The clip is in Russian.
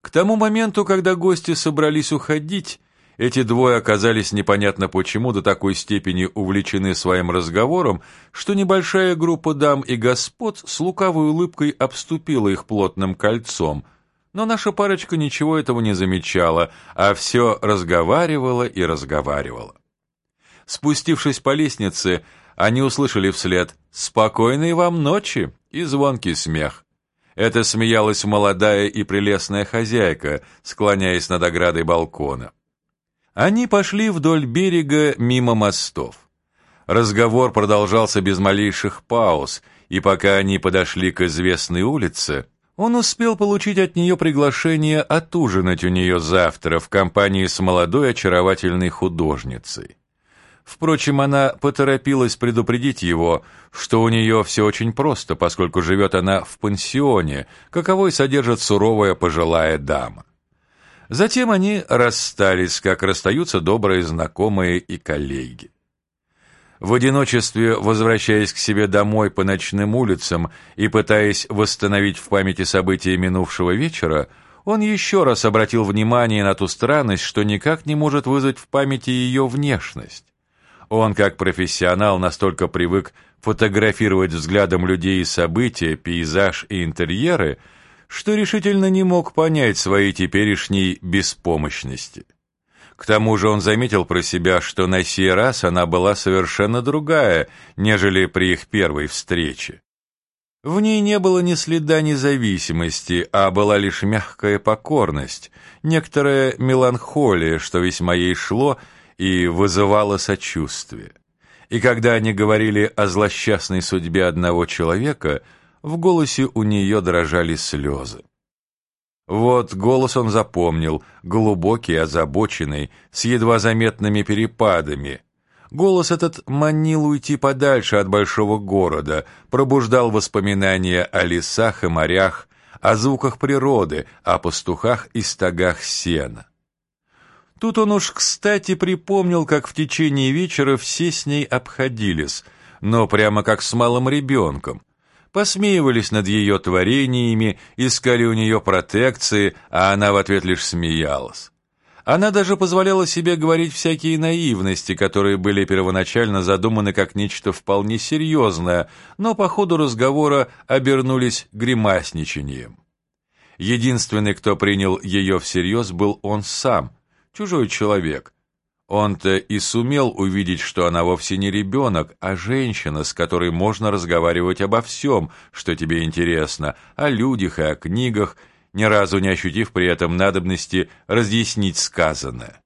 К тому моменту, когда гости собрались уходить, эти двое оказались непонятно почему до такой степени увлечены своим разговором, что небольшая группа дам и господ с лукавой улыбкой обступила их плотным кольцом. Но наша парочка ничего этого не замечала, а все разговаривала и разговаривала. Спустившись по лестнице, они услышали вслед «Спокойной вам ночи!» и звонкий смех. Это смеялась молодая и прелестная хозяйка, склоняясь над оградой балкона. Они пошли вдоль берега мимо мостов. Разговор продолжался без малейших пауз, и пока они подошли к известной улице, он успел получить от нее приглашение отужинать у нее завтра в компании с молодой очаровательной художницей. Впрочем, она поторопилась предупредить его, что у нее все очень просто, поскольку живет она в пансионе, каковой содержит суровая пожилая дама. Затем они расстались, как расстаются добрые знакомые и коллеги. В одиночестве, возвращаясь к себе домой по ночным улицам и пытаясь восстановить в памяти события минувшего вечера, он еще раз обратил внимание на ту странность, что никак не может вызвать в памяти ее внешность. Он, как профессионал, настолько привык фотографировать взглядом людей и события, пейзаж и интерьеры, что решительно не мог понять своей теперешней беспомощности. К тому же он заметил про себя, что на сей раз она была совершенно другая, нежели при их первой встрече. В ней не было ни следа независимости, а была лишь мягкая покорность, некоторая меланхолия, что весьма ей шло и вызывало сочувствие. И когда они говорили о злосчастной судьбе одного человека – в голосе у нее дрожали слезы. Вот голос он запомнил, глубокий, озабоченный, с едва заметными перепадами. Голос этот манил уйти подальше от большого города, пробуждал воспоминания о лесах и морях, о звуках природы, о пастухах и стогах сена. Тут он уж кстати припомнил, как в течение вечера все с ней обходились, но прямо как с малым ребенком, посмеивались над ее творениями, искали у нее протекции, а она в ответ лишь смеялась. Она даже позволяла себе говорить всякие наивности, которые были первоначально задуманы как нечто вполне серьезное, но по ходу разговора обернулись гримасничанием. Единственный, кто принял ее всерьез, был он сам, чужой человек, он-то и сумел увидеть, что она вовсе не ребенок, а женщина, с которой можно разговаривать обо всем, что тебе интересно, о людях и о книгах, ни разу не ощутив при этом надобности разъяснить сказанное.